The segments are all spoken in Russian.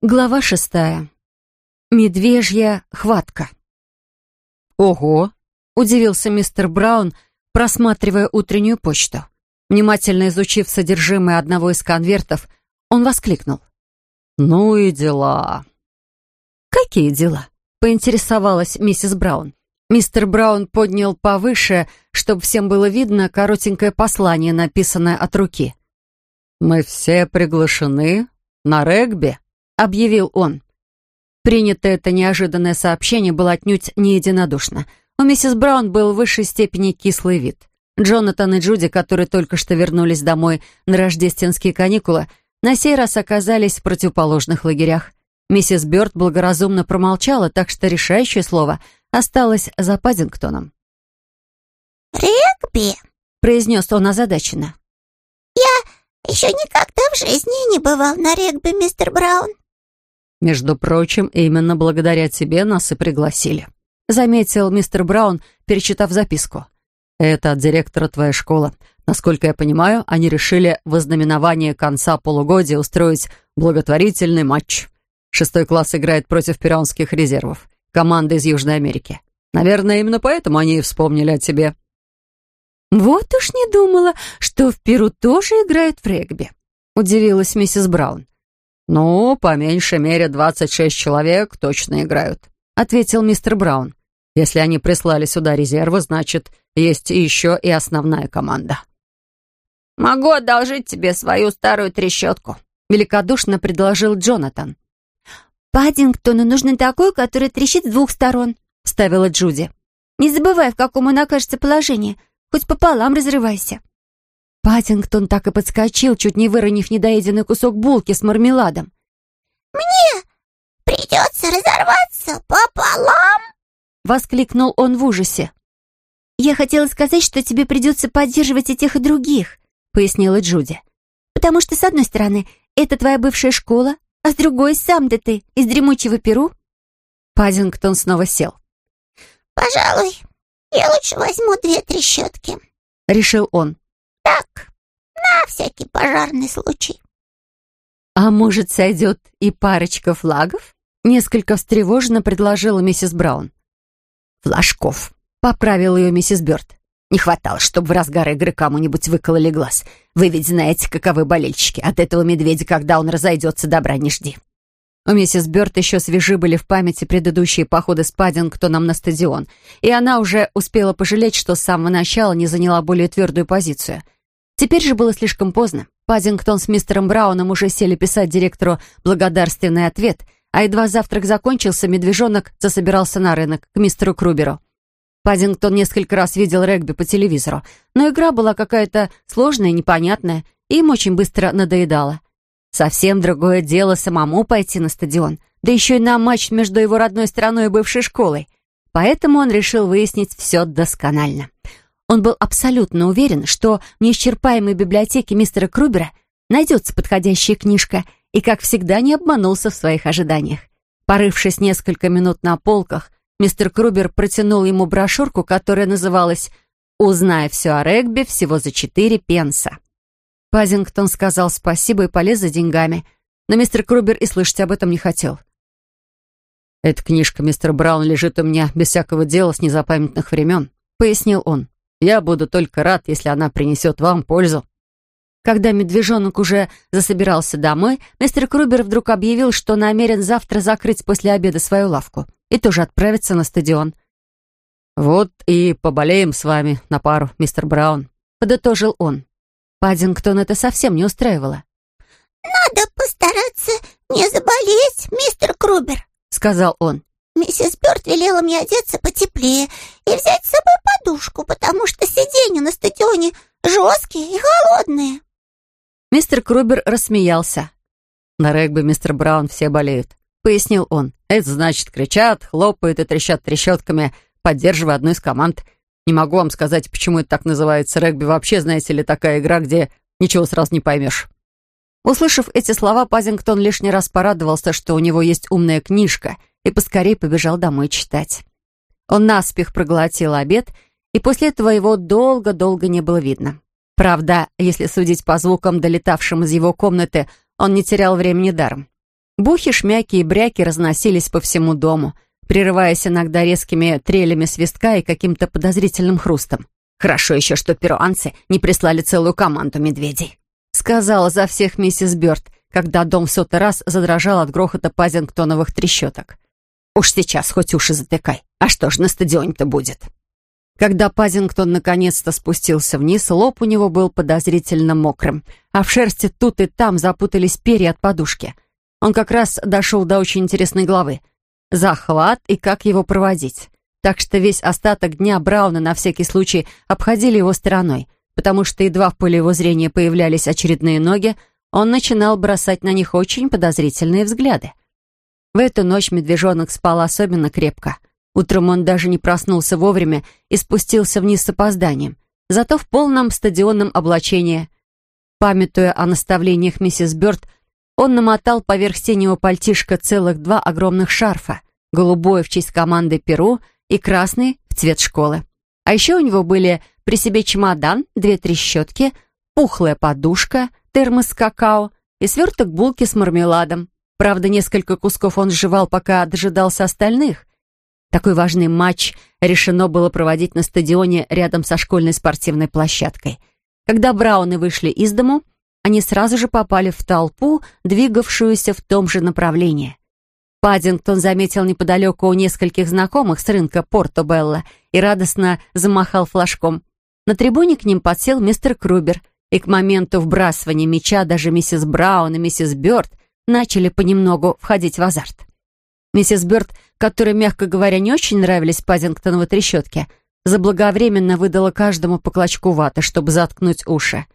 Глава шестая. Медвежья хватка. «Ого!» — удивился мистер Браун, просматривая утреннюю почту. Внимательно изучив содержимое одного из конвертов, он воскликнул. «Ну и дела!» «Какие дела?» — поинтересовалась миссис Браун. Мистер Браун поднял повыше, чтобы всем было видно коротенькое послание, написанное от руки. «Мы все приглашены на регби», объявил он. Принятое это неожиданное сообщение было отнюдь не единодушно. У миссис Браун был в высшей степени кислый вид. Джонатан и Джуди, которые только что вернулись домой на рождественские каникулы, на сей раз оказались в противоположных лагерях. Миссис Бёрд благоразумно промолчала, так что решающее слово осталось за Паддингтоном. «Регби?» — произнес он озадаченно. «Я еще никогда в жизни не бывал на регби, мистер Браун». «Между прочим, именно благодаря тебе нас и пригласили», заметил мистер Браун, перечитав записку. «Это от директора твоей школы. Насколько я понимаю, они решили в ознаменование конца полугодия устроить благотворительный матч. Шестой класс играет против перуанских резервов, команды из Южной Америки. Наверное, именно поэтому они и вспомнили о тебе». «Вот уж не думала, что в Перу тоже играют в регби», удивилась миссис Браун. «Ну, по меньшей мере, 26 человек точно играют», — ответил мистер Браун. «Если они прислали сюда резервы, значит, есть еще и основная команда». «Могу одолжить тебе свою старую трещотку», — великодушно предложил Джонатан. «Паддингтону нужно такой, который трещит с двух сторон», — ставила Джуди. «Не забывай, в каком он окажется положении. Хоть пополам разрывайся». Паттингтон так и подскочил, чуть не выронив недоеденный кусок булки с мармеладом. «Мне придется разорваться пополам?» — воскликнул он в ужасе. «Я хотела сказать, что тебе придется поддерживать и тех, и других», — пояснила Джуди. «Потому что, с одной стороны, это твоя бывшая школа, а с другой — сам-то ты из дремучего Перу». Паддингтон снова сел. «Пожалуй, я лучше возьму две трещотки», — решил он. Так, на всякий пожарный случай. «А может, сойдет и парочка флагов?» Несколько встревоженно предложила миссис Браун. «Флажков», — поправила ее миссис Бёрд. «Не хватало, чтобы в разгар игры кому-нибудь выкололи глаз. Вы ведь знаете, каковы болельщики. От этого медведя, когда он разойдется, добра не жди». У миссис Бёрд еще свежи были в памяти предыдущие походы с Паддингтоном на стадион, и она уже успела пожалеть, что с самого начала не заняла более твердую позицию — Теперь же было слишком поздно. Паддингтон с мистером Брауном уже сели писать директору благодарственный ответ, а едва завтрак закончился, медвежонок засобирался на рынок к мистеру Круберу. Паддингтон несколько раз видел регби по телевизору, но игра была какая-то сложная, непонятная, и им очень быстро надоедала. Совсем другое дело самому пойти на стадион, да еще и на матч между его родной страной и бывшей школой. Поэтому он решил выяснить все досконально. Он был абсолютно уверен, что в неисчерпаемой библиотеке мистера Крубера найдется подходящая книжка, и, как всегда, не обманулся в своих ожиданиях. Порывшись несколько минут на полках, мистер Крубер протянул ему брошюрку, которая называлась «Узнай все о регби всего за четыре пенса». Пазингтон сказал спасибо и полез за деньгами, но мистер Крубер и слышать об этом не хотел. «Эта книжка, мистер Браун, лежит у меня без всякого дела с незапамятных времен», — пояснил он. Я буду только рад, если она принесет вам пользу». Когда медвежонок уже засобирался домой, мистер Крубер вдруг объявил, что намерен завтра закрыть после обеда свою лавку и тоже отправиться на стадион. «Вот и поболеем с вами на пару, мистер Браун», — подытожил он. Паддингтон это совсем не устраивало. «Надо постараться не заболеть, мистер Крубер», — сказал он. Миссис Бёрд велела мне одеться потеплее и взять с собой подушку, потому что сиденья на стадионе жесткие и холодные. Мистер Крубер рассмеялся. «На регби, мистер Браун, все болеют», — пояснил он. «Это значит, кричат, хлопают и трещат трещотками, поддерживая одну из команд. Не могу вам сказать, почему это так называется. Регби вообще, знаете ли, такая игра, где ничего сразу не поймешь». Услышав эти слова, Пазингтон лишний раз порадовался, что у него есть умная книжка — и поскорее побежал домой читать. Он наспех проглотил обед, и после этого его долго-долго не было видно. Правда, если судить по звукам, долетавшим из его комнаты, он не терял времени даром. Бухи, шмяки и бряки разносились по всему дому, прерываясь иногда резкими трелями свистка и каким-то подозрительным хрустом. «Хорошо еще, что перуанцы не прислали целую команду медведей», сказала за всех миссис Бёрд, когда дом в сотый раз задрожал от грохота пазингтоновых трещоток. «Уж сейчас хоть уши затыкай. А что ж на стадионе-то будет?» Когда Пазингтон наконец-то спустился вниз, лоб у него был подозрительно мокрым, а в шерсти тут и там запутались перья от подушки. Он как раз дошел до очень интересной главы. Захват и как его проводить. Так что весь остаток дня Брауна на всякий случай обходили его стороной, потому что едва в поле его зрения появлялись очередные ноги, он начинал бросать на них очень подозрительные взгляды. В эту ночь медвежонок спал особенно крепко — Утром он даже не проснулся вовремя и спустился вниз с опозданием, зато в полном стадионном облачении. Памятуя о наставлениях миссис Бёрд, он намотал поверх синего пальтишка целых два огромных шарфа, голубое в честь команды Перу и красный в цвет школы. А еще у него были при себе чемодан, две трещотки, пухлая подушка, термос какао и сверток булки с мармеладом. Правда, несколько кусков он сживал, пока дожидался остальных. Такой важный матч решено было проводить на стадионе рядом со школьной спортивной площадкой. Когда Брауны вышли из дому, они сразу же попали в толпу, двигавшуюся в том же направлении. Паддингтон заметил неподалеку у нескольких знакомых с рынка Порто-Белла и радостно замахал флажком. На трибуне к ним подсел мистер Крубер, и к моменту вбрасывания мяча даже миссис Браун и миссис Бёрд начали понемногу входить в азарт. Миссис Бёрд, которой, мягко говоря, не очень нравились Пазингтоновы трещотки, заблаговременно выдала каждому по клочку ваты, чтобы заткнуть уши.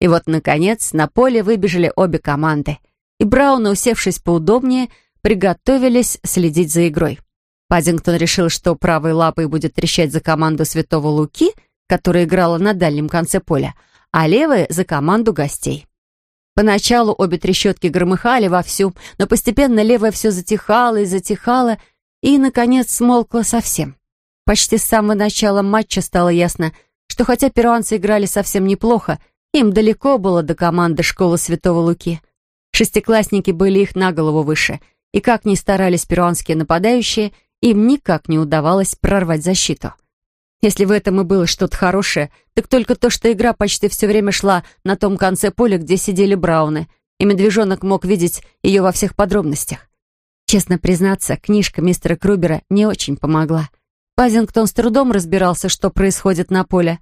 И вот, наконец, на поле выбежали обе команды. И Брауны, усевшись поудобнее, приготовились следить за игрой. Пазингтон решил, что правой лапой будет трещать за команду Святого Луки, которая играла на дальнем конце поля, а левой — за команду гостей. Поначалу обе трещотки громыхали вовсю, но постепенно левая все затихала и затихала, и, наконец, смолкла совсем. Почти с самого начала матча стало ясно, что хотя перуанцы играли совсем неплохо, им далеко было до команды школы Святого Луки. Шестиклассники были их на голову выше, и как ни старались перуанские нападающие, им никак не удавалось прорвать защиту. Если в этом и было что-то хорошее, так только то, что игра почти все время шла на том конце поля, где сидели Брауны, и медвежонок мог видеть ее во всех подробностях. Честно признаться, книжка мистера Крубера не очень помогла. Пазингтон с трудом разбирался, что происходит на поле.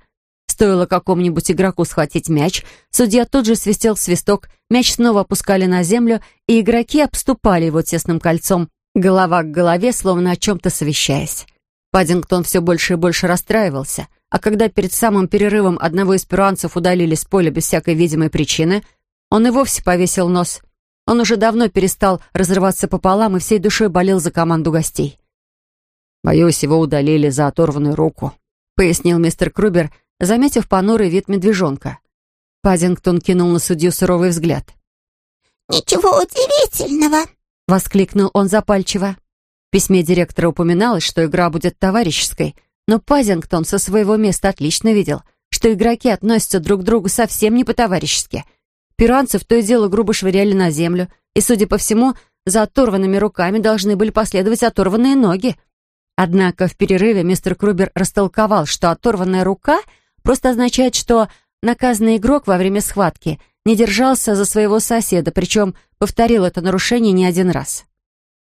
Стоило какому-нибудь игроку схватить мяч, судья тут же свистел свисток, мяч снова опускали на землю, и игроки обступали его тесным кольцом, голова к голове, словно о чем-то совещаясь. Паддингтон все больше и больше расстраивался, а когда перед самым перерывом одного из перуанцев удалили с поля без всякой видимой причины, он и вовсе повесил нос. Он уже давно перестал разрываться пополам и всей душой болел за команду гостей. «Боюсь, его удалили за оторванную руку», — пояснил мистер Крубер, заметив понурый вид медвежонка. Паддингтон кинул на судью суровый взгляд. «Ничего удивительного», — воскликнул он запальчиво. В письме директора упоминалось, что игра будет товарищеской, но Пазингтон со своего места отлично видел, что игроки относятся друг к другу совсем не по-товарищески. Перуанцев то и дело грубо швыряли на землю, и, судя по всему, за оторванными руками должны были последовать оторванные ноги. Однако в перерыве мистер Крубер растолковал, что оторванная рука просто означает, что наказанный игрок во время схватки не держался за своего соседа, причем повторил это нарушение не один раз.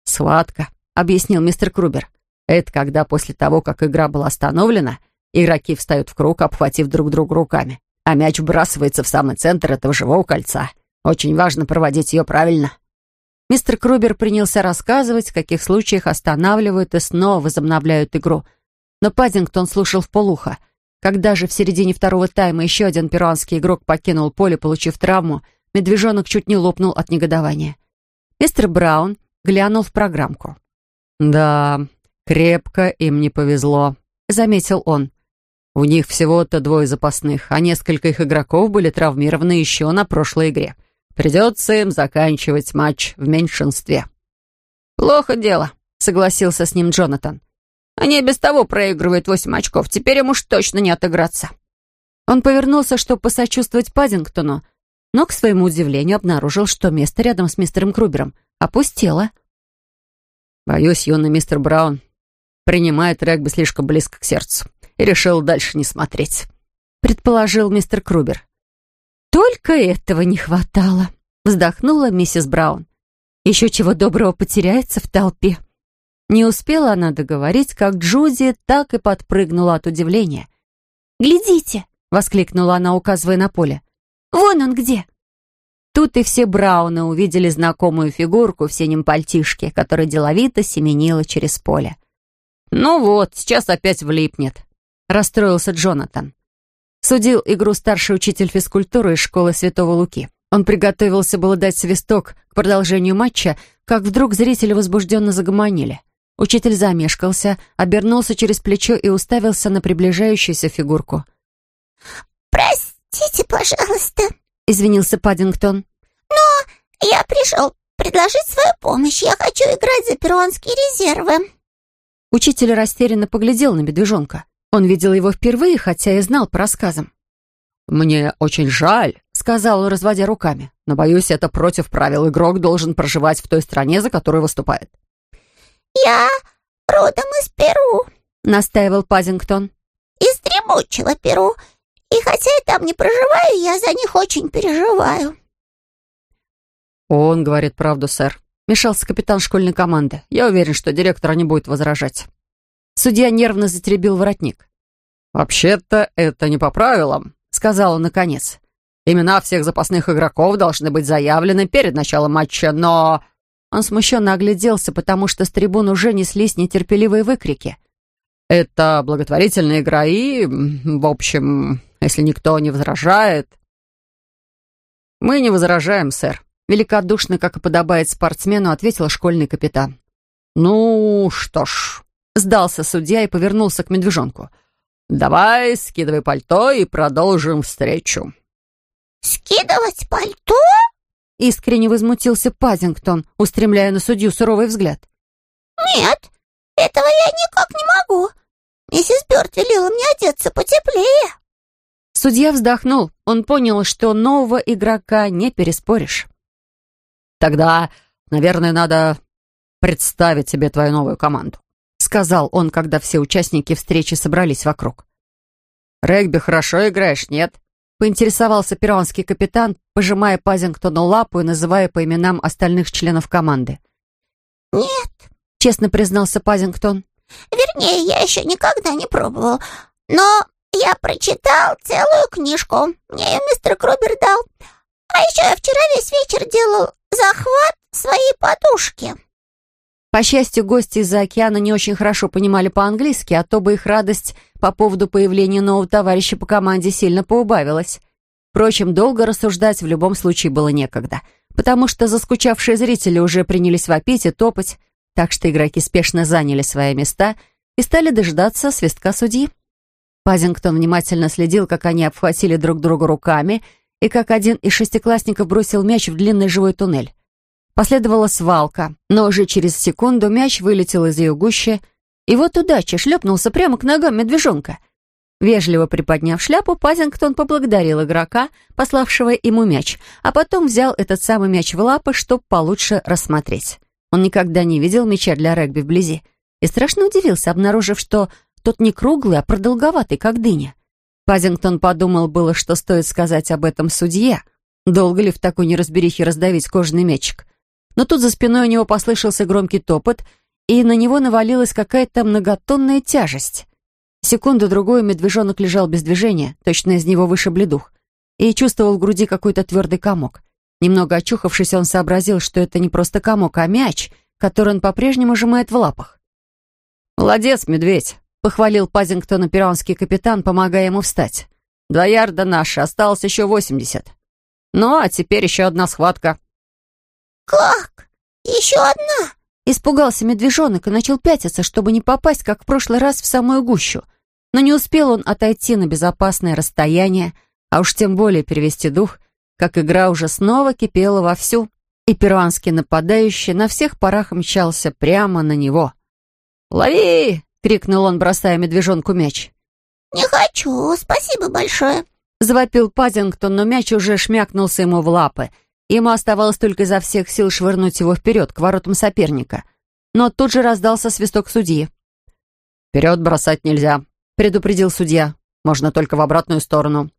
«Схватка», объяснил мистер Крубер. «Это когда после того, как игра была остановлена, игроки встают в круг, обхватив друг друга руками, а мяч вбрасывается в самый центр этого живого кольца. Очень важно проводить ее правильно». Мистер Крубер принялся рассказывать, в каких случаях останавливают и снова возобновляют игру. Но Паддингтон слушал в полухо. Когда же в середине второго тайма еще один перуанский игрок покинул поле, получив травму, медвежонок чуть не лопнул от негодования. Мистер Браун глянул в программку. «Да, крепко им не повезло», — заметил он. «У них всего-то двое запасных, а несколько их игроков были травмированы еще на прошлой игре. Придется им заканчивать матч в меньшинстве». «Плохо дело», — согласился с ним Джонатан. «Они без того проигрывают восемь очков, теперь им уж точно не отыграться». Он повернулся, чтобы посочувствовать Паддингтону, но, к своему удивлению, обнаружил, что место рядом с мистером Крубером опустела. Боюсь, юный мистер Браун принимает регби слишком близко к сердцу и решил дальше не смотреть», — предположил мистер Крубер. «Только этого не хватало», — вздохнула миссис Браун. «Еще чего доброго потеряется в толпе». Не успела она договорить, как Джуди так и подпрыгнула от удивления. «Глядите!» — воскликнула она, указывая на поле. «Вон он где!» Тут и все Брауны увидели знакомую фигурку в синем пальтишке, которая деловито семенила через поле. «Ну вот, сейчас опять влипнет», — расстроился Джонатан. Судил игру старший учитель физкультуры из школы Святого Луки. Он приготовился было дать свисток к продолжению матча, как вдруг зрители возбужденно загомонили. Учитель замешкался, обернулся через плечо и уставился на приближающуюся фигурку. «Простите, пожалуйста», — извинился Паддингтон. «Но я пришел предложить свою помощь. Я хочу играть за перуанские резервы». Учитель растерянно поглядел на медвежонка. Он видел его впервые, хотя и знал по рассказам. «Мне очень жаль», — сказал он, разводя руками. «Но, боюсь, это против правил. Игрок должен проживать в той стране, за которую выступает». «Я родом из Перу», — настаивал Пазингтон. «Из дремучего Перу. И хотя я там не проживаю, я за них очень переживаю». «Он говорит правду, сэр», — мешался капитан школьной команды. «Я уверен, что директор не будет возражать». Судья нервно затеребил воротник. «Вообще-то это не по правилам», — сказал он наконец. «Имена всех запасных игроков должны быть заявлены перед началом матча, но...» Он смущенно огляделся, потому что с трибун уже неслись нетерпеливые выкрики. «Это благотворительная игра и, в общем, если никто не возражает...» «Мы не возражаем, сэр», — великодушно, как и подобает спортсмену, ответил школьный капитан. «Ну что ж...» — сдался судья и повернулся к медвежонку. «Давай, скидывай пальто и продолжим встречу». «Скидывать пальто?» Искренне возмутился Пазингтон, устремляя на судью суровый взгляд. «Нет, этого я никак не могу. Миссис Бёрд велела мне одеться потеплее». Судья вздохнул. Он понял, что нового игрока не переспоришь. «Тогда, наверное, надо представить себе твою новую команду», сказал он, когда все участники встречи собрались вокруг. «Регби хорошо играешь, нет?» поинтересовался перуанский капитан, пожимая Пазингтону лапу и называя по именам остальных членов команды. «Нет», — честно признался Пазингтон. «Вернее, я еще никогда не пробовал. Но я прочитал целую книжку. Мне ее мистер Крубер дал. А еще я вчера весь вечер делал захват своей подушки». По счастью, гости из-за океана не очень хорошо понимали по-английски, а то бы их радость по поводу появления нового товарища по команде сильно поубавилась. Впрочем, долго рассуждать в любом случае было некогда, потому что заскучавшие зрители уже принялись вопить и топать, так что игроки спешно заняли свои места и стали дожидаться свистка судьи. Пазингтон внимательно следил, как они обхватили друг друга руками и как один из шестиклассников бросил мяч в длинный живой туннель. Последовала свалка, но уже через секунду мяч вылетел из ее гущи, и вот удача шлепнулся прямо к ногам медвежонка. Вежливо приподняв шляпу, Пазингтон поблагодарил игрока, пославшего ему мяч, а потом взял этот самый мяч в лапы, чтобы получше рассмотреть. Он никогда не видел мяча для регби вблизи и страшно удивился, обнаружив, что тот не круглый, а продолговатый, как дыня. Пазингтон подумал было, что стоит сказать об этом судье. Долго ли в такой неразберихе раздавить кожаный мячик? Но тут за спиной у него послышался громкий топот, и на него навалилась какая-то многотонная тяжесть. Секунду-другую медвежонок лежал без движения, точно из него вышибли дух, и чувствовал в груди какой-то твердый комок. Немного очухавшись, он сообразил, что это не просто комок, а мяч, который он по-прежнему сжимает в лапах. «Молодец, медведь!» — похвалил Пазингтона перуанский капитан, помогая ему встать. «Два ярда наши, осталось еще восемьдесят. Ну, а теперь еще одна схватка». «Как? Еще одна?» Испугался медвежонок и начал пятиться, чтобы не попасть, как в прошлый раз, в самую гущу. Но не успел он отойти на безопасное расстояние, а уж тем более перевести дух, как игра уже снова кипела вовсю, и перуанский нападающий на всех парах мчался прямо на него. «Лови!» — крикнул он, бросая медвежонку мяч. «Не хочу, спасибо большое», — завопил Пазингтон, но мяч уже шмякнулся ему в лапы — Ему оставалось только изо всех сил швырнуть его вперед, к воротам соперника. Но тут же раздался свисток судьи. «Вперед бросать нельзя», — предупредил судья. «Можно только в обратную сторону».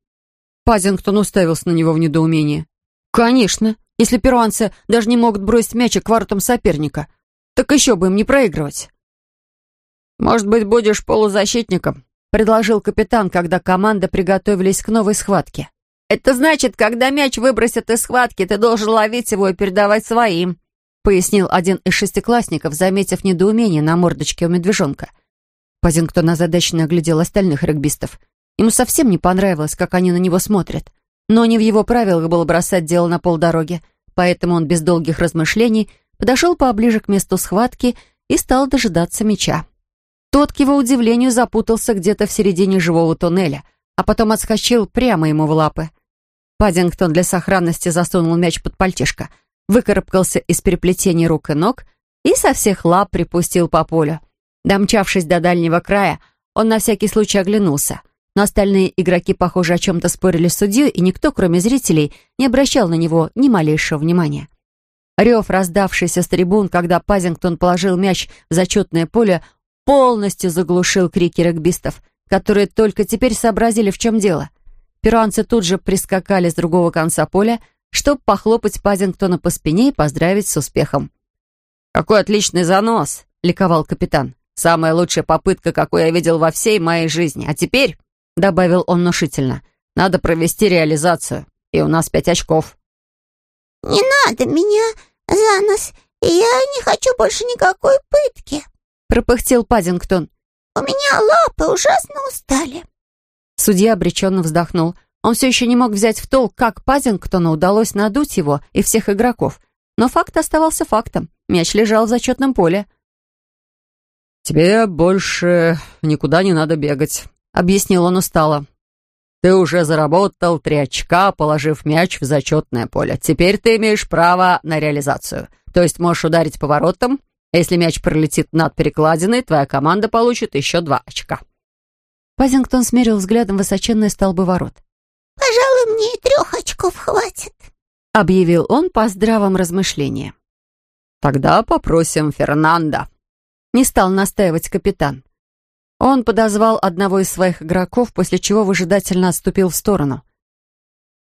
Пазингтон уставился на него в недоумении. «Конечно, если перуанцы даже не могут бросить мячик к воротам соперника, так еще бы им не проигрывать». «Может быть, будешь полузащитником?» — предложил капитан, когда команда приготовились к новой схватке. «Это значит, когда мяч выбросят из схватки, ты должен ловить его и передавать своим», — пояснил один из шестиклассников, заметив недоумение на мордочке у медвежонка. Пазингтон озадаченно оглядел остальных регбистов. Ему совсем не понравилось, как они на него смотрят. Но не в его правилах было бросать дело на полдороги, поэтому он без долгих размышлений подошел поближе к месту схватки и стал дожидаться мяча. Тот, к его удивлению, запутался где-то в середине живого туннеля, а потом отскочил прямо ему в лапы. Паддингтон для сохранности засунул мяч под пальтишко, выкарабкался из переплетения рук и ног и со всех лап припустил по полю. Домчавшись до дальнего края, он на всякий случай оглянулся. Но остальные игроки, похоже, о чем-то спорили с судьей, и никто, кроме зрителей, не обращал на него ни малейшего внимания. Рев, раздавшийся с трибун, когда Пазингтон положил мяч в зачетное поле, полностью заглушил крики регбистов, которые только теперь сообразили, в чем дело. Перуанцы тут же прискакали с другого конца поля, чтобы похлопать Пазингтона по спине и поздравить с успехом. «Какой отличный занос!» — ликовал капитан. «Самая лучшая попытка, какую я видел во всей моей жизни. А теперь...» — добавил он внушительно. «Надо провести реализацию, и у нас пять очков». «Не надо меня за нос, я не хочу больше никакой пытки», пропыхтел Паддингтон. «У меня лапы ужасно устали». Судья обреченно вздохнул. Он все еще не мог взять в толк, как Паддингтону удалось надуть его и всех игроков. Но факт оставался фактом. Мяч лежал в зачетном поле. «Тебе больше никуда не надо бегать», — объяснил он устало. «Ты уже заработал три очка, положив мяч в зачетное поле. Теперь ты имеешь право на реализацию. То есть можешь ударить поворотом если мяч пролетит над перекладиной, твоя команда получит еще два очка». Пазингтон смерил взглядом высоченные столбы ворот. «Пожалуй, мне и трех очков хватит», — объявил он по здравом размышлении. «Тогда попросим Фернанда», — не стал настаивать капитан. Он подозвал одного из своих игроков, после чего выжидательно отступил в сторону.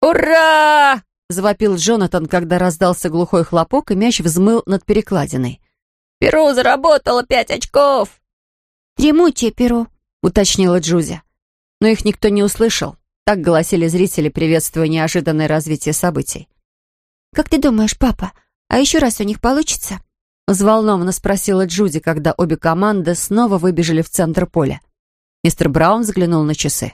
«Ура!» — завопил Джонатан, когда раздался глухой хлопок, и мяч взмыл над перекладиной. Перу заработало пять очков!» «Дремучее перо», — уточнила Джузи. Но их никто не услышал. Так голосили зрители, приветствуя неожиданное развитие событий. «Как ты думаешь, папа, а еще раз у них получится?» Взволнованно спросила Джуди, когда обе команды снова выбежали в центр поля. Мистер Браун взглянул на часы.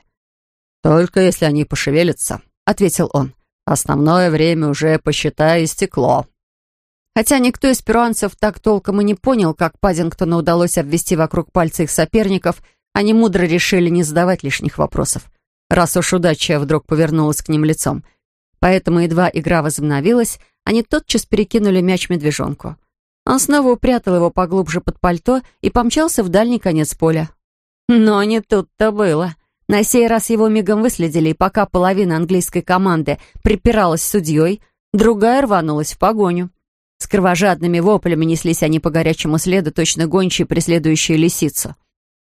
«Только если они пошевелятся», — ответил он. «Основное время уже, посчитай, истекло». Хотя никто из перуанцев так толком и не понял, как Паддингтону удалось обвести вокруг пальца их соперников, они мудро решили не задавать лишних вопросов, раз уж удача вдруг повернулась к ним лицом. Поэтому едва игра возобновилась, они тотчас перекинули мяч медвежонку. Он снова упрятал его поглубже под пальто и помчался в дальний конец поля. Но не тут-то было. На сей раз его мигом выследили, и пока половина английской команды припиралась с судьей, другая рванулась в погоню. С кровожадными воплями неслись они по горячему следу, точно гончие, преследующие лисицу.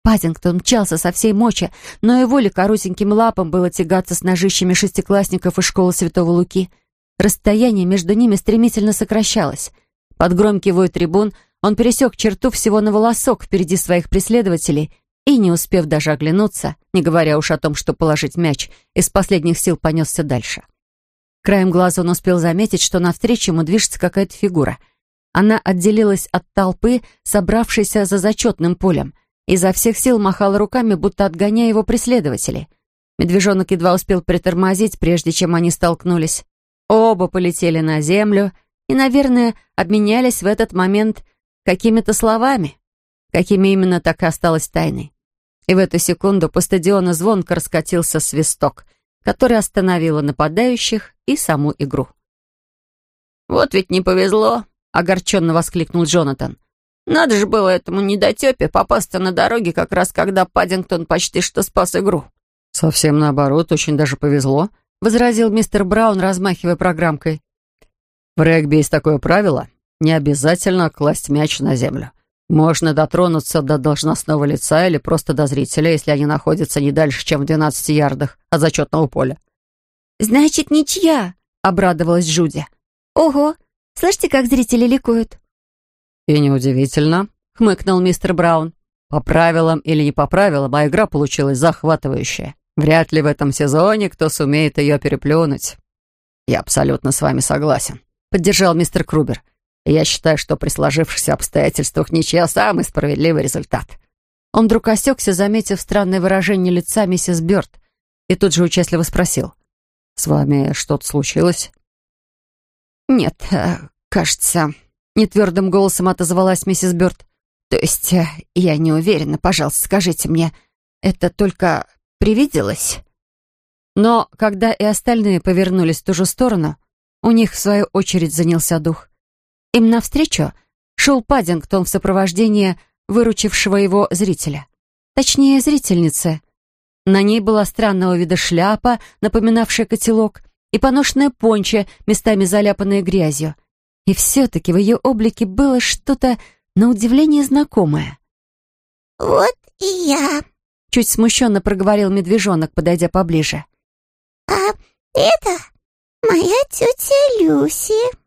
Паддингтон мчался со всей мочи, но его ли коротеньким лапам было тягаться с ножищами шестиклассников из школы Святого Луки. Расстояние между ними стремительно сокращалось. Под громкий вой трибун он пересек черту всего на волосок впереди своих преследователей и, не успев даже оглянуться, не говоря уж о том, что положить мяч, из последних сил понесся дальше. Краем глаза он успел заметить, что навстречу ему движется какая-то фигура. Она отделилась от толпы, собравшейся за зачетным полем, и изо всех сил махала руками, будто отгоняя его преследователей. Медвежонок едва успел притормозить, прежде чем они столкнулись. Оба полетели на землю и, наверное, обменялись в этот момент какими-то словами. Какими именно так и осталось тайной. И в эту секунду по стадиону звонко раскатился свисток — которая остановила нападающих и саму игру. «Вот ведь не повезло!» — огорченно воскликнул Джонатан. «Надо же было этому недотепе попасться на дороге, как раз когда Паддингтон почти что спас игру». «Совсем наоборот, очень даже повезло», — возразил мистер Браун, размахивая программкой. В регби есть такое правило. Не обязательно класть мяч на землю. Можно дотронуться до должностного лица или просто до зрителя, если они находятся не дальше, чем в 12 ярдах от зачетного поля. «Значит, ничья!» — обрадовалась Джуди. «Ого! Слышите, как зрители ликуют?» «И неудивительно», — хмыкнул мистер Браун. «По правилам или не по правилам, а игра получилась захватывающая. Вряд ли в этом сезоне кто сумеет ее переплюнуть». «Я абсолютно с вами согласен», — поддержал мистер Крубер. «Я считаю, что при сложившихся обстоятельствах ничья самый справедливый результат». Он вдруг осекся, заметив странное выражение лица миссис Бёрд, и тут же участливо спросил. «С вами что-то случилось?» «Нет, э, кажется...» — нетвердым голосом отозвалась миссис Бёрд. «То есть э, я не уверена, пожалуйста, скажите мне, это только привиделось?» Но когда и остальные повернулись в ту же сторону, у них, в свою очередь, занялся дух. Им навстречу шел Паддингтон в сопровождении выручившего его зрителя. Точнее, зрительницы. На ней была странного вида шляпа, напоминавшая котелок, и поношенная понча, местами заляпанная грязью. И все-таки в ее облике было что-то на удивление знакомое. «Вот и я», — чуть смущенно проговорил медвежонок, подойдя поближе. «А это моя тетя Люси».